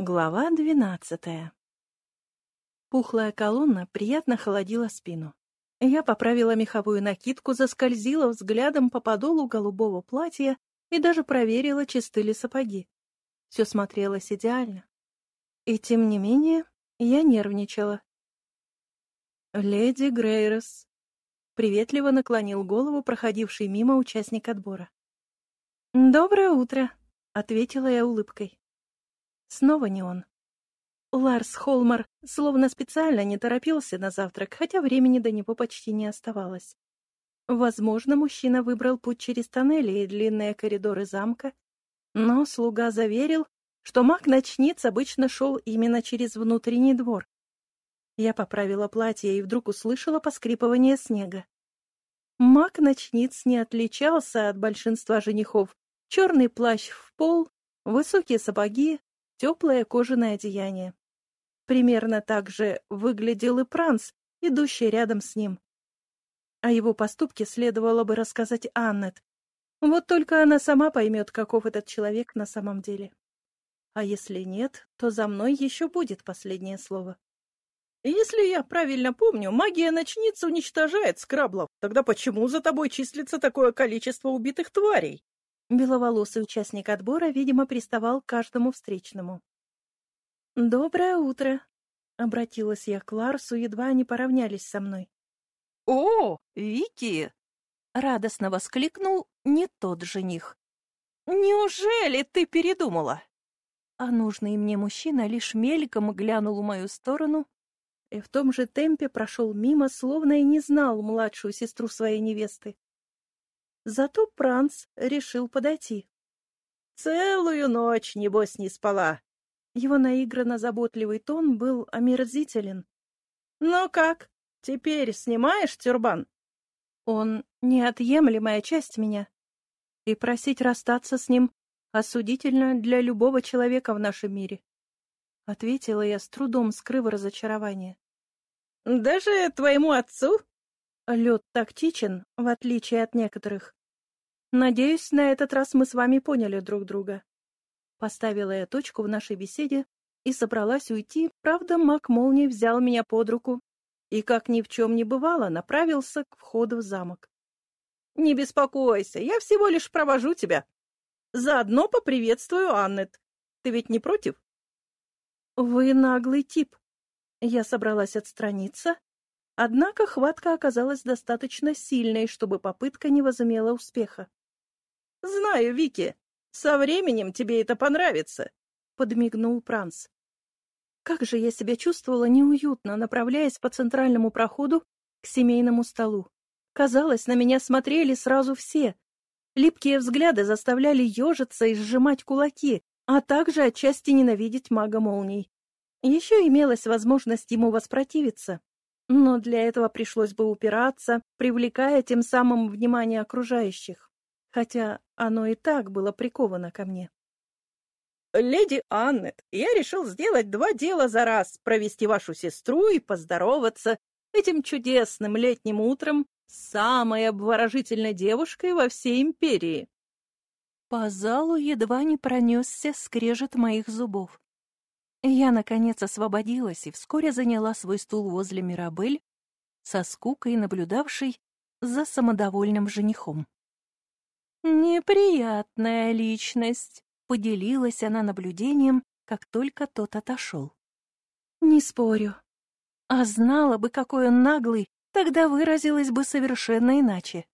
Глава двенадцатая Пухлая колонна приятно холодила спину. Я поправила меховую накидку, заскользила взглядом по подолу голубого платья и даже проверила, чисты ли сапоги. Все смотрелось идеально. И тем не менее, я нервничала. «Леди Грейрос», — приветливо наклонил голову проходивший мимо участник отбора. «Доброе утро», — ответила я улыбкой. Снова не он. Ларс Холмар словно специально не торопился на завтрак, хотя времени до него почти не оставалось. Возможно, мужчина выбрал путь через тоннели и длинные коридоры замка, но слуга заверил, что маг-ночниц обычно шел именно через внутренний двор. Я поправила платье и вдруг услышала поскрипывание снега. Маг-ночниц не отличался от большинства женихов. Черный плащ в пол, высокие сапоги, теплое кожаное одеяние. Примерно так же выглядел и Пранц, идущий рядом с ним. О его поступке следовало бы рассказать Аннет. Вот только она сама поймет, каков этот человек на самом деле. А если нет, то за мной еще будет последнее слово. Если я правильно помню, магия ночницы уничтожает скраблов. Тогда почему за тобой числится такое количество убитых тварей? Беловолосый участник отбора, видимо, приставал к каждому встречному. «Доброе утро!» — обратилась я к Ларсу, едва они поравнялись со мной. «О, Вики!» — радостно воскликнул не тот жених. «Неужели ты передумала?» А нужный мне мужчина лишь мельком глянул в мою сторону и в том же темпе прошел мимо, словно и не знал младшую сестру своей невесты. Зато Пранц решил подойти. «Целую ночь, небось, не спала!» Его наигранно заботливый тон был омерзителен. «Ну как, теперь снимаешь тюрбан?» «Он неотъемлемая часть меня, и просить расстаться с ним осудительно для любого человека в нашем мире», — ответила я с трудом, скрыв разочарование. «Даже твоему отцу?» Лед тактичен, в отличие от некоторых. Надеюсь, на этот раз мы с вами поняли друг друга. Поставила я точку в нашей беседе и собралась уйти, правда, маг молнии взял меня под руку и, как ни в чем не бывало, направился к входу в замок. «Не беспокойся, я всего лишь провожу тебя. Заодно поприветствую Аннет. Ты ведь не против?» «Вы наглый тип». Я собралась отстраниться, однако хватка оказалась достаточно сильной, чтобы попытка не возымела успеха. Знаю, Вики. Со временем тебе это понравится, подмигнул Пранц. Как же я себя чувствовала неуютно, направляясь по центральному проходу к семейному столу. Казалось, на меня смотрели сразу все. Липкие взгляды заставляли ежиться и сжимать кулаки, а также отчасти ненавидеть мага молний. Еще имелась возможность ему воспротивиться, но для этого пришлось бы упираться, привлекая тем самым внимание окружающих хотя оно и так было приковано ко мне. «Леди Аннет, я решил сделать два дела за раз, провести вашу сестру и поздороваться этим чудесным летним утром с самой обворожительной девушкой во всей империи». По залу едва не пронесся скрежет моих зубов. Я, наконец, освободилась и вскоре заняла свой стул возле Мирабель, со скукой наблюдавшей за самодовольным женихом. «Неприятная личность», — поделилась она наблюдением, как только тот отошел. «Не спорю. А знала бы, какой он наглый, тогда выразилась бы совершенно иначе.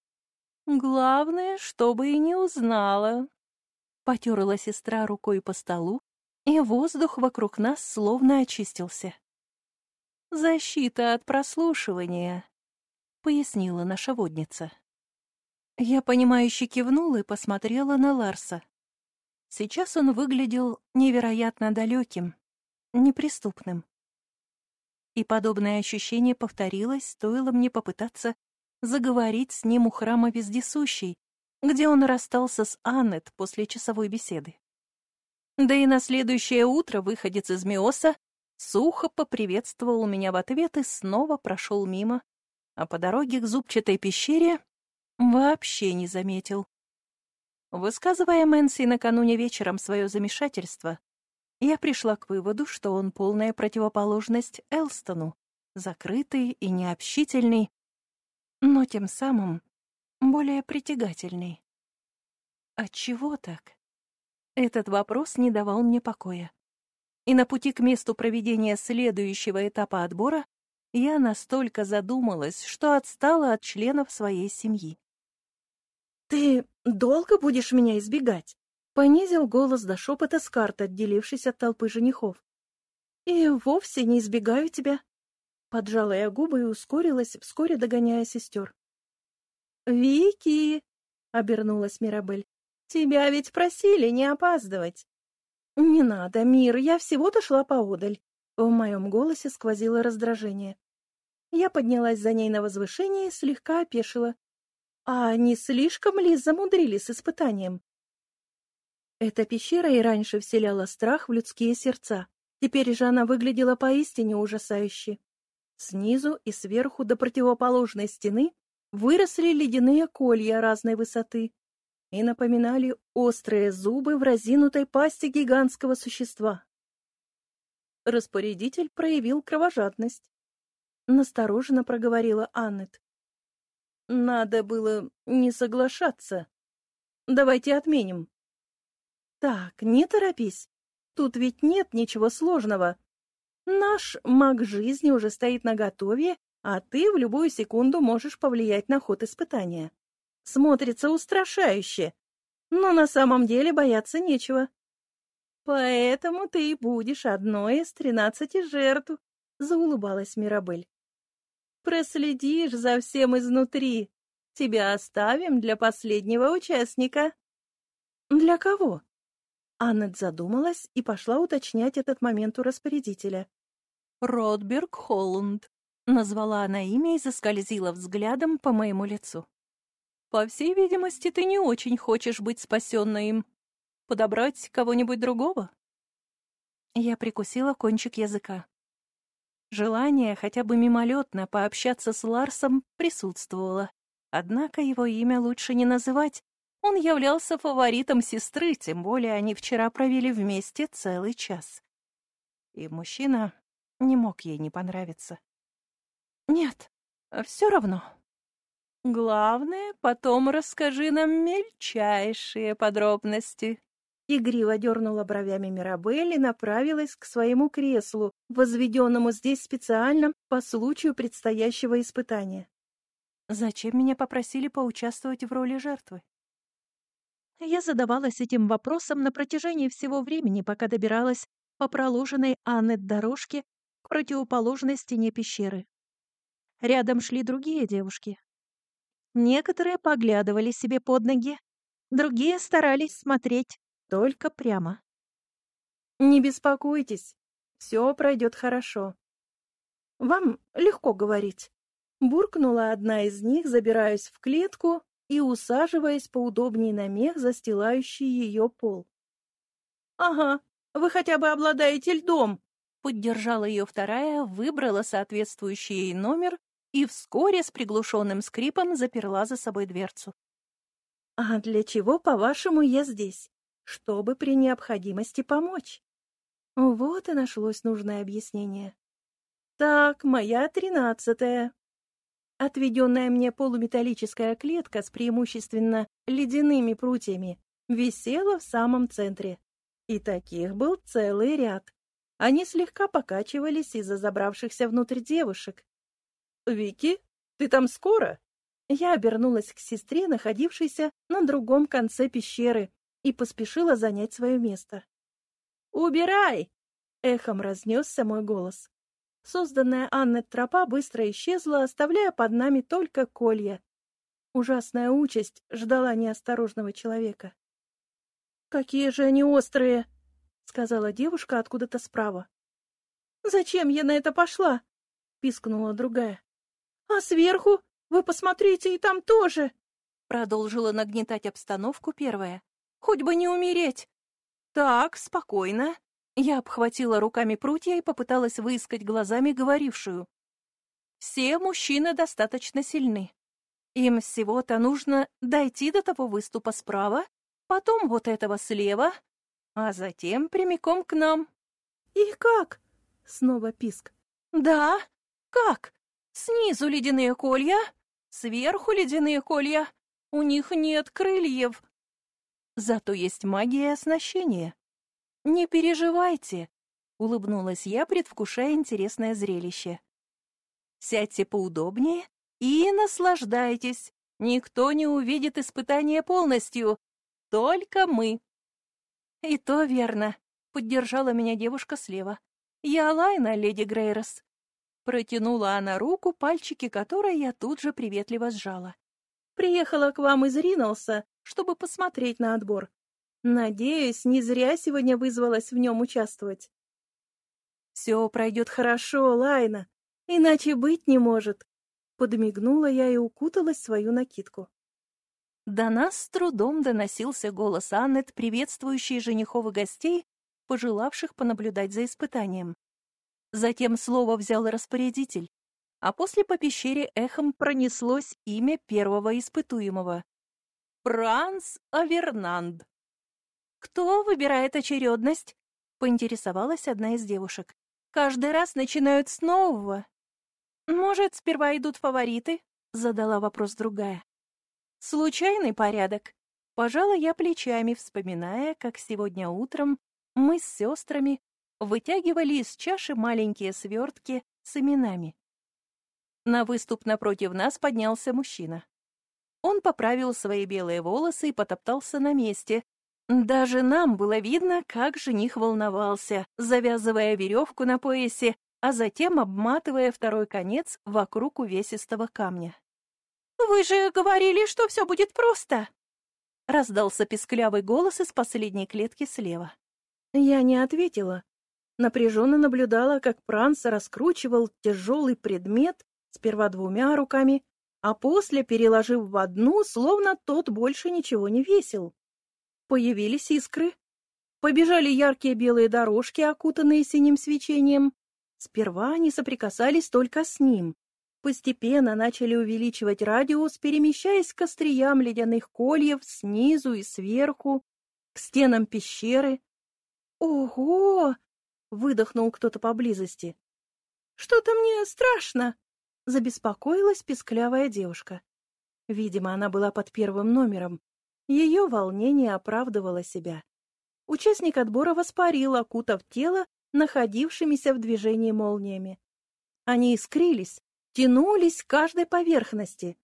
Главное, чтобы и не узнала». Потерла сестра рукой по столу, и воздух вокруг нас словно очистился. «Защита от прослушивания», — пояснила наша водница. Я, понимающе кивнула и посмотрела на Ларса. Сейчас он выглядел невероятно далеким, неприступным. И подобное ощущение повторилось, стоило мне попытаться заговорить с ним у храма Вездесущей, где он расстался с Аннет после часовой беседы. Да и на следующее утро выходец из Миоса сухо поприветствовал меня в ответ и снова прошел мимо, а по дороге к зубчатой пещере Вообще не заметил. Высказывая Мэнси накануне вечером свое замешательство, я пришла к выводу, что он полная противоположность Элстону, закрытый и необщительный, но тем самым более притягательный. Отчего так? Этот вопрос не давал мне покоя. И на пути к месту проведения следующего этапа отбора я настолько задумалась, что отстала от членов своей семьи. «Ты долго будешь меня избегать?» — понизил голос до шепота Скарт, отделившись от толпы женихов. «И вовсе не избегаю тебя», — поджала я губы и ускорилась, вскоре догоняя сестер. «Вики!» — обернулась Мирабель. «Тебя ведь просили не опаздывать». «Не надо, Мир, я всего-то шла поодаль». В моем голосе сквозило раздражение. Я поднялась за ней на возвышение и слегка опешила. А не слишком ли замудрили с испытанием? Эта пещера и раньше вселяла страх в людские сердца. Теперь же она выглядела поистине ужасающе. Снизу и сверху до противоположной стены выросли ледяные колья разной высоты и напоминали острые зубы в разинутой пасти гигантского существа. Распорядитель проявил кровожадность. Настороженно проговорила Аннет. Надо было не соглашаться. Давайте отменим. Так, не торопись. Тут ведь нет ничего сложного. Наш маг жизни уже стоит наготове а ты в любую секунду можешь повлиять на ход испытания. Смотрится устрашающе, но на самом деле бояться нечего. Поэтому ты и будешь одной из тринадцати жертв, — заулыбалась Мирабель. Проследишь за всем изнутри. Тебя оставим для последнего участника. Для кого? Аннет задумалась и пошла уточнять этот момент у распорядителя. Ротберг Холланд. Назвала она имя и заскользила взглядом по моему лицу. «По всей видимости, ты не очень хочешь быть спасенной им. Подобрать кого-нибудь другого?» Я прикусила кончик языка. Желание хотя бы мимолетно пообщаться с Ларсом присутствовало. Однако его имя лучше не называть. Он являлся фаворитом сестры, тем более они вчера провели вместе целый час. И мужчина не мог ей не понравиться. Нет, все равно. Главное, потом расскажи нам мельчайшие подробности. Игриво дернула бровями Мирабель и направилась к своему креслу, возведенному здесь специально по случаю предстоящего испытания. Зачем меня попросили поучаствовать в роли жертвы? Я задавалась этим вопросом на протяжении всего времени, пока добиралась по проложенной Аннет дорожке к противоположной стене пещеры. Рядом шли другие девушки. Некоторые поглядывали себе под ноги, другие старались смотреть только прямо. «Не беспокойтесь, все пройдет хорошо. Вам легко говорить». Буркнула одна из них, забираясь в клетку и усаживаясь поудобнее на мех, застилающий ее пол. «Ага, вы хотя бы обладаете льдом!» Поддержала ее вторая, выбрала соответствующий ей номер и вскоре с приглушенным скрипом заперла за собой дверцу. «А для чего, по-вашему, я здесь? Чтобы при необходимости помочь». Вот и нашлось нужное объяснение. «Так, моя тринадцатая». Отведенная мне полуметаллическая клетка с преимущественно ледяными прутьями висела в самом центре. И таких был целый ряд. Они слегка покачивались из-за забравшихся внутрь девушек. «Вики, ты там скоро?» Я обернулась к сестре, находившейся на другом конце пещеры, и поспешила занять свое место. «Убирай!» — эхом разнесся мой голос. Созданная Анной тропа быстро исчезла, оставляя под нами только колья. Ужасная участь ждала неосторожного человека. «Какие же они острые!» — сказала девушка откуда-то справа. «Зачем я на это пошла?» — пискнула другая. «А сверху? Вы посмотрите, и там тоже!» Продолжила нагнетать обстановку первая. «Хоть бы не умереть!» «Так, спокойно». Я обхватила руками прутья и попыталась выискать глазами говорившую. «Все мужчины достаточно сильны. Им всего-то нужно дойти до того выступа справа, потом вот этого слева, а затем прямиком к нам. «И как?» — снова писк. «Да, как? Снизу ледяные колья, сверху ледяные колья. У них нет крыльев. Зато есть магия оснащения. Не переживайте, — улыбнулась я, предвкушая интересное зрелище. Сядьте поудобнее и наслаждайтесь. Никто не увидит испытание полностью, только мы. И то верно, — поддержала меня девушка слева. Я Лайна, леди Грейрос. Протянула она руку, пальчики которой я тут же приветливо сжала. Приехала к вам из Ринулса, чтобы посмотреть на отбор. Надеюсь, не зря сегодня вызвалась в нем участвовать. Все пройдет хорошо, Лайна, иначе быть не может. Подмигнула я и укуталась в свою накидку. До нас с трудом доносился голос Аннет, приветствующий женихов и гостей, пожелавших понаблюдать за испытанием. Затем слово взял распорядитель, а после по пещере эхом пронеслось имя первого испытуемого. Франц Авернанд. «Кто выбирает очередность?» — поинтересовалась одна из девушек. «Каждый раз начинают с нового». «Может, сперва идут фавориты?» — задала вопрос другая. «Случайный порядок». Пожала я плечами, вспоминая, как сегодня утром мы с сестрами вытягивали из чаши маленькие свертки с именами. На выступ напротив нас поднялся мужчина. Он поправил свои белые волосы и потоптался на месте. Даже нам было видно, как жених волновался, завязывая веревку на поясе, а затем обматывая второй конец вокруг увесистого камня. «Вы же говорили, что все будет просто!» Раздался песклявый голос из последней клетки слева. Я не ответила, напряженно наблюдала, как Пранс раскручивал тяжелый предмет сперва двумя руками, а после переложив в одну, словно тот больше ничего не весил. Появились искры. Побежали яркие белые дорожки, окутанные синим свечением. Сперва они соприкасались только с ним. Постепенно начали увеличивать радиус, перемещаясь к остриям ледяных кольев снизу и сверху, к стенам пещеры. «Ого!» выдохнул кто-то поблизости. «Что-то мне страшно!» — забеспокоилась песклявая девушка. Видимо, она была под первым номером. Ее волнение оправдывало себя. Участник отбора воспарил, окутав тело находившимися в движении молниями. Они искрились, тянулись к каждой поверхности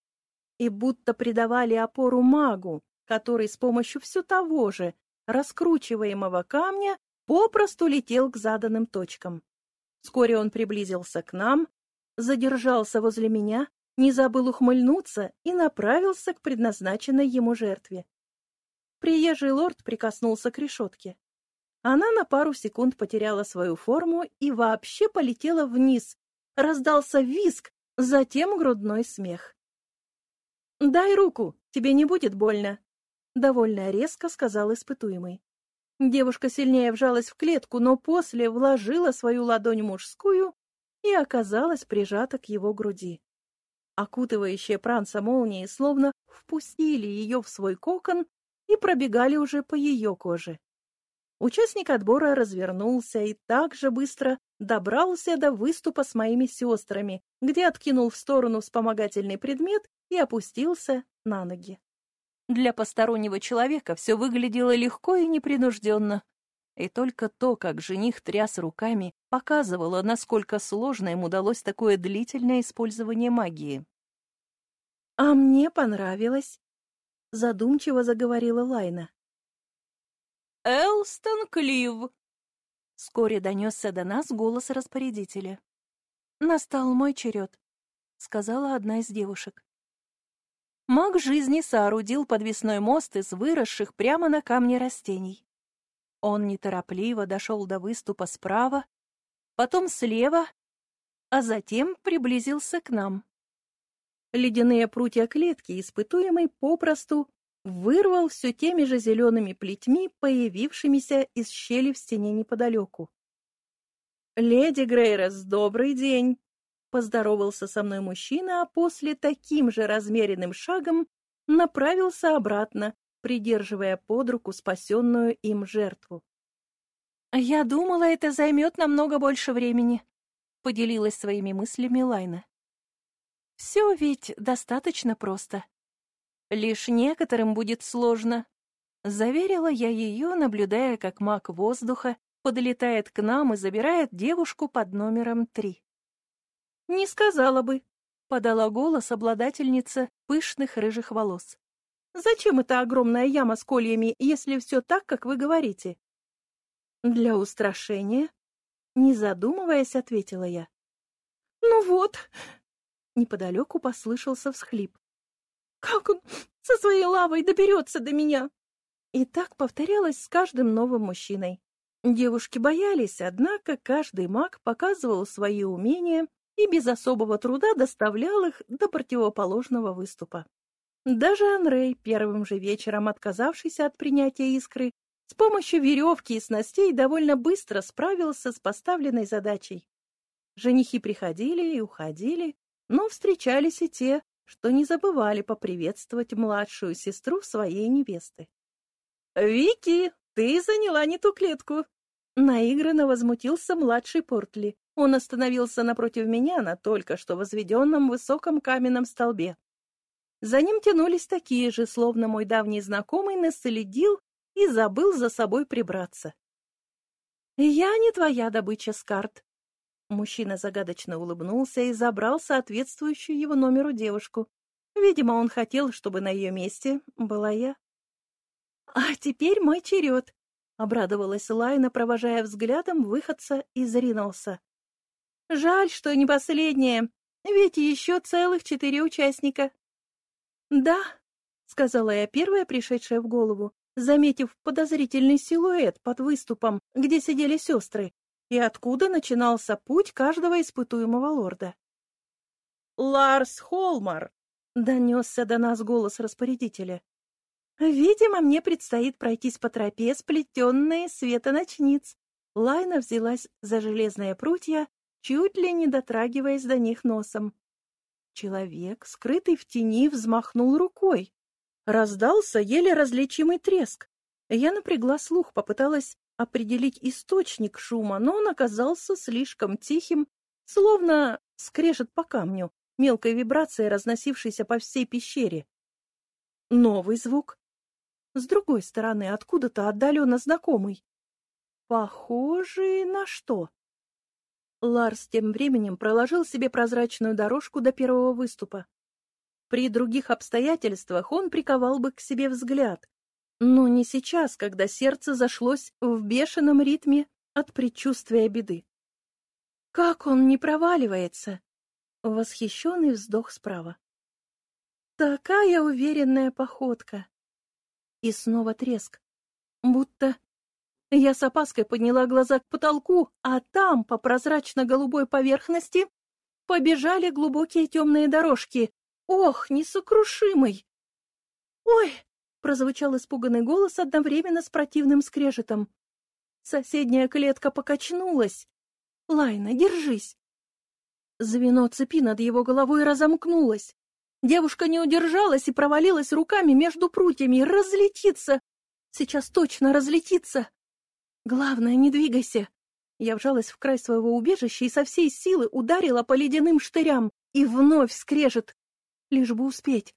и будто придавали опору магу, который с помощью все того же раскручиваемого камня попросту летел к заданным точкам. Вскоре он приблизился к нам, задержался возле меня, не забыл ухмыльнуться и направился к предназначенной ему жертве. Приезжий лорд прикоснулся к решетке. Она на пару секунд потеряла свою форму и вообще полетела вниз. Раздался визг, затем грудной смех. «Дай руку, тебе не будет больно», — довольно резко сказал испытуемый. Девушка сильнее вжалась в клетку, но после вложила свою ладонь мужскую и оказалась прижата к его груди. Окутывающие пранца молнии словно впустили ее в свой кокон и пробегали уже по ее коже. Участник отбора развернулся и так же быстро добрался до выступа с моими сестрами, где откинул в сторону вспомогательный предмет и опустился на ноги. Для постороннего человека все выглядело легко и непринужденно. И только то, как жених тряс руками, показывало, насколько сложно им удалось такое длительное использование магии. «А мне понравилось», — задумчиво заговорила Лайна. «Элстон Клив!» Вскоре донесся до нас голос распорядителя. «Настал мой черед», — сказала одна из девушек. Маг жизни соорудил подвесной мост из выросших прямо на камне растений. Он неторопливо дошел до выступа справа, потом слева, а затем приблизился к нам. Ледяные прутья клетки испытуемый попросту вырвал все теми же зелеными плетьми, появившимися из щели в стене неподалеку. «Леди Грейрос, добрый день!» Поздоровался со мной мужчина, а после таким же размеренным шагом направился обратно, придерживая под руку спасенную им жертву. «Я думала, это займет намного больше времени», — поделилась своими мыслями Лайна. «Все ведь достаточно просто. Лишь некоторым будет сложно», — заверила я ее, наблюдая, как маг воздуха подлетает к нам и забирает девушку под номером три. «Не сказала бы», — подала голос обладательница пышных рыжих волос. «Зачем эта огромная яма с кольями, если все так, как вы говорите?» «Для устрашения?» Не задумываясь, ответила я. «Ну вот!» Неподалеку послышался всхлип. «Как он со своей лавой доберется до меня?» И так повторялось с каждым новым мужчиной. Девушки боялись, однако каждый маг показывал свои умения и без особого труда доставлял их до противоположного выступа. Даже Анрей, первым же вечером отказавшийся от принятия искры, с помощью веревки и снастей довольно быстро справился с поставленной задачей. Женихи приходили и уходили, но встречались и те, что не забывали поприветствовать младшую сестру своей невесты. «Вики, ты заняла не ту клетку!» Наигранно возмутился младший Портли. Он остановился напротив меня на только что возведенном высоком каменном столбе. За ним тянулись такие же, словно мой давний знакомый наследил и забыл за собой прибраться. «Я не твоя добыча, Скарт». Мужчина загадочно улыбнулся и забрал соответствующую его номеру девушку. Видимо, он хотел, чтобы на ее месте была я. «А теперь мой черед», — обрадовалась Лайна, провожая взглядом выходца из Ринулса. «Жаль, что не последнее, ведь еще целых четыре участника». «Да», — сказала я первая, пришедшая в голову, заметив подозрительный силуэт под выступом, где сидели сестры, и откуда начинался путь каждого испытуемого лорда. «Ларс Холмар!» — донесся до нас голос распорядителя. «Видимо, мне предстоит пройтись по тропе, сплетенной света ночниц». Лайна взялась за железные прутья, чуть ли не дотрагиваясь до них носом. Человек, скрытый в тени, взмахнул рукой. Раздался еле различимый треск. Я напрягла слух, попыталась определить источник шума, но он оказался слишком тихим, словно скрежет по камню, мелкой вибрацией, разносившейся по всей пещере. Новый звук. С другой стороны, откуда-то отдаленно знакомый. Похожий на что? Ларс тем временем проложил себе прозрачную дорожку до первого выступа. При других обстоятельствах он приковал бы к себе взгляд, но не сейчас, когда сердце зашлось в бешеном ритме от предчувствия беды. Как он не проваливается! Восхищенный вздох справа. Такая уверенная походка. И снова треск. Будто я с опаской подняла глаза к потолку, а там, по прозрачно-голубой поверхности, побежали глубокие темные дорожки, Ох, несокрушимый! Ой! прозвучал испуганный голос одновременно с противным скрежетом. Соседняя клетка покачнулась. Лайна, держись! Звено цепи над его головой разомкнулось. Девушка не удержалась и провалилась руками между прутьями. Разлетится! Сейчас точно разлетится! Главное, не двигайся! Я вжалась в край своего убежища и со всей силы ударила по ледяным штырям. И вновь скрежет лишь бы успеть.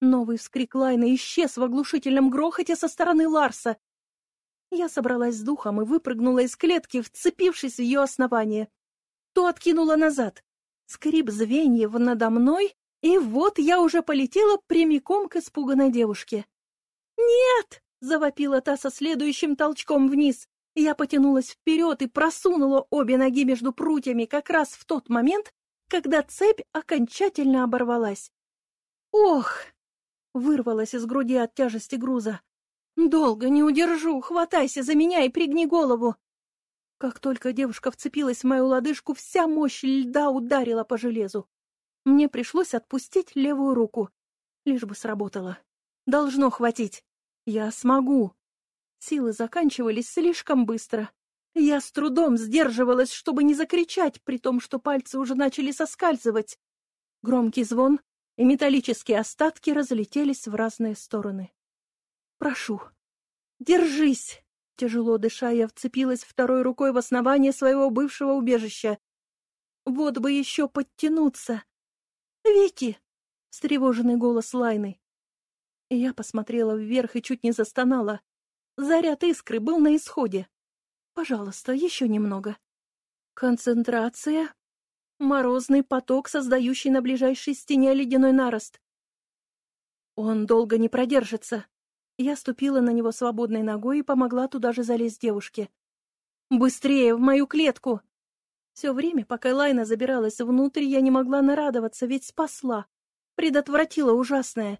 Новый вскрик Лайна исчез в оглушительном грохоте со стороны Ларса. Я собралась с духом и выпрыгнула из клетки, вцепившись в ее основание. То откинула назад. Скрип звеньев надо мной, и вот я уже полетела прямиком к испуганной девушке. «Нет!» — завопила та со следующим толчком вниз. Я потянулась вперед и просунула обе ноги между прутьями как раз в тот момент, когда цепь окончательно оборвалась. «Ох!» — вырвалась из груди от тяжести груза. «Долго не удержу! Хватайся за меня и пригни голову!» Как только девушка вцепилась в мою лодыжку, вся мощь льда ударила по железу. Мне пришлось отпустить левую руку. Лишь бы сработало. Должно хватить. Я смогу. Силы заканчивались слишком быстро. Я с трудом сдерживалась, чтобы не закричать, при том, что пальцы уже начали соскальзывать. Громкий звон, и металлические остатки разлетелись в разные стороны. «Прошу, держись!» Тяжело дыша, я вцепилась второй рукой в основание своего бывшего убежища. Вот бы еще подтянуться. «Вики!» — встревоженный голос Лайны. Я посмотрела вверх и чуть не застонала. Заряд искры был на исходе. Пожалуйста, еще немного. Концентрация. Морозный поток, создающий на ближайшей стене ледяной нарост. Он долго не продержится. Я ступила на него свободной ногой и помогла туда же залезть девушке. «Быстрее, в мою клетку!» Все время, пока Лайна забиралась внутрь, я не могла нарадоваться, ведь спасла. Предотвратила ужасное.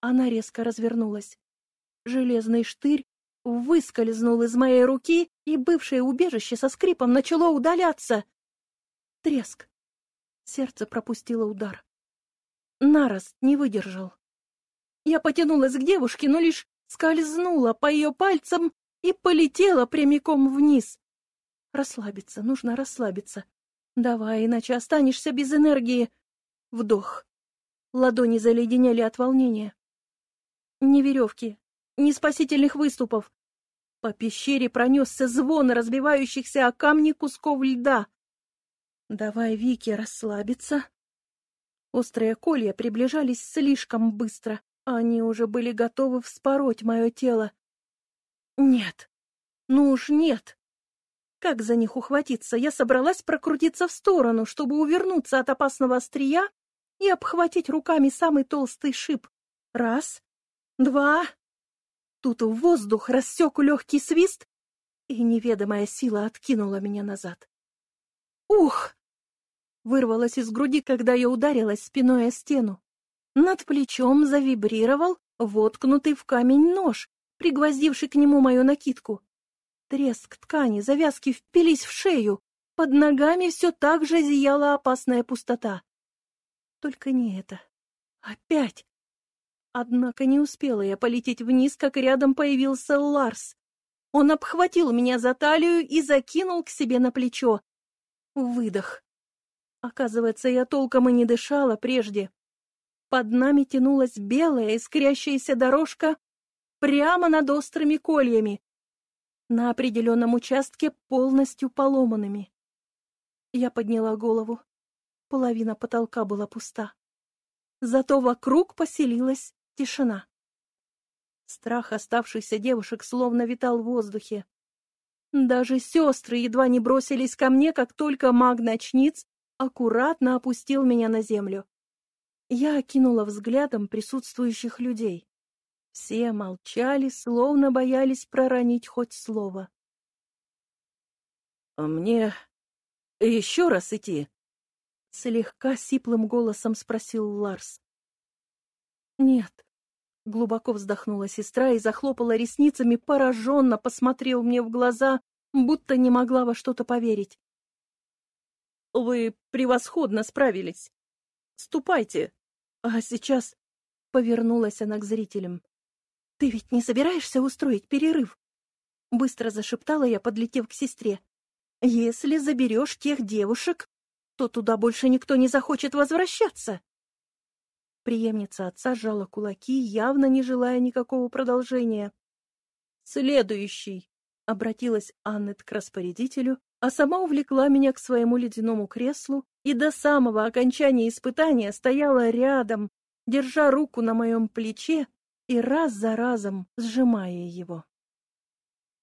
Она резко развернулась. Железный штырь выскользнул из моей руки, и бывшее убежище со скрипом начало удаляться. Треск. Сердце пропустило удар. Нарост не выдержал. Я потянулась к девушке, но лишь скользнула по ее пальцам и полетела прямиком вниз. Расслабиться, нужно расслабиться. Давай, иначе останешься без энергии. Вдох. Ладони заледенели от волнения. Ни веревки, ни спасительных выступов. По пещере пронесся звон разбивающихся о камни кусков льда. Давай, Вики, расслабиться. Острые колья приближались слишком быстро. Они уже были готовы вспороть мое тело. Нет. Ну уж нет. Как за них ухватиться? Я собралась прокрутиться в сторону, чтобы увернуться от опасного острия и обхватить руками самый толстый шип. Раз, два. Тут в воздух рассек легкий свист, и неведомая сила откинула меня назад. Ух! Вырвалась из груди, когда я ударилась спиной о стену. Над плечом завибрировал воткнутый в камень нож, пригвоздивший к нему мою накидку. Треск ткани, завязки впились в шею. Под ногами все так же зияла опасная пустота. Только не это. Опять. Однако не успела я полететь вниз, как рядом появился Ларс. Он обхватил меня за талию и закинул к себе на плечо. Выдох. Оказывается, я толком и не дышала прежде. Под нами тянулась белая искрящаяся дорожка прямо над острыми кольями, на определенном участке полностью поломанными. Я подняла голову. Половина потолка была пуста. Зато вокруг поселилась тишина. Страх оставшихся девушек словно витал в воздухе. Даже сестры едва не бросились ко мне, как только маг-ночниц аккуратно опустил меня на землю. Я окинула взглядом присутствующих людей. Все молчали, словно боялись проронить хоть слово. «А «Мне еще раз идти?» — слегка сиплым голосом спросил Ларс. «Нет», — глубоко вздохнула сестра и захлопала ресницами, пораженно посмотрел мне в глаза, будто не могла во что-то поверить. «Вы превосходно справились. Ступайте. А сейчас...» — повернулась она к зрителям. «Ты ведь не собираешься устроить перерыв?» Быстро зашептала я, подлетев к сестре. «Если заберешь тех девушек, то туда больше никто не захочет возвращаться». Приемница отца сжала кулаки, явно не желая никакого продолжения. «Следующий!» — обратилась Аннет к распорядителю, а сама увлекла меня к своему ледяному креслу и до самого окончания испытания стояла рядом, держа руку на моем плече и раз за разом сжимая его.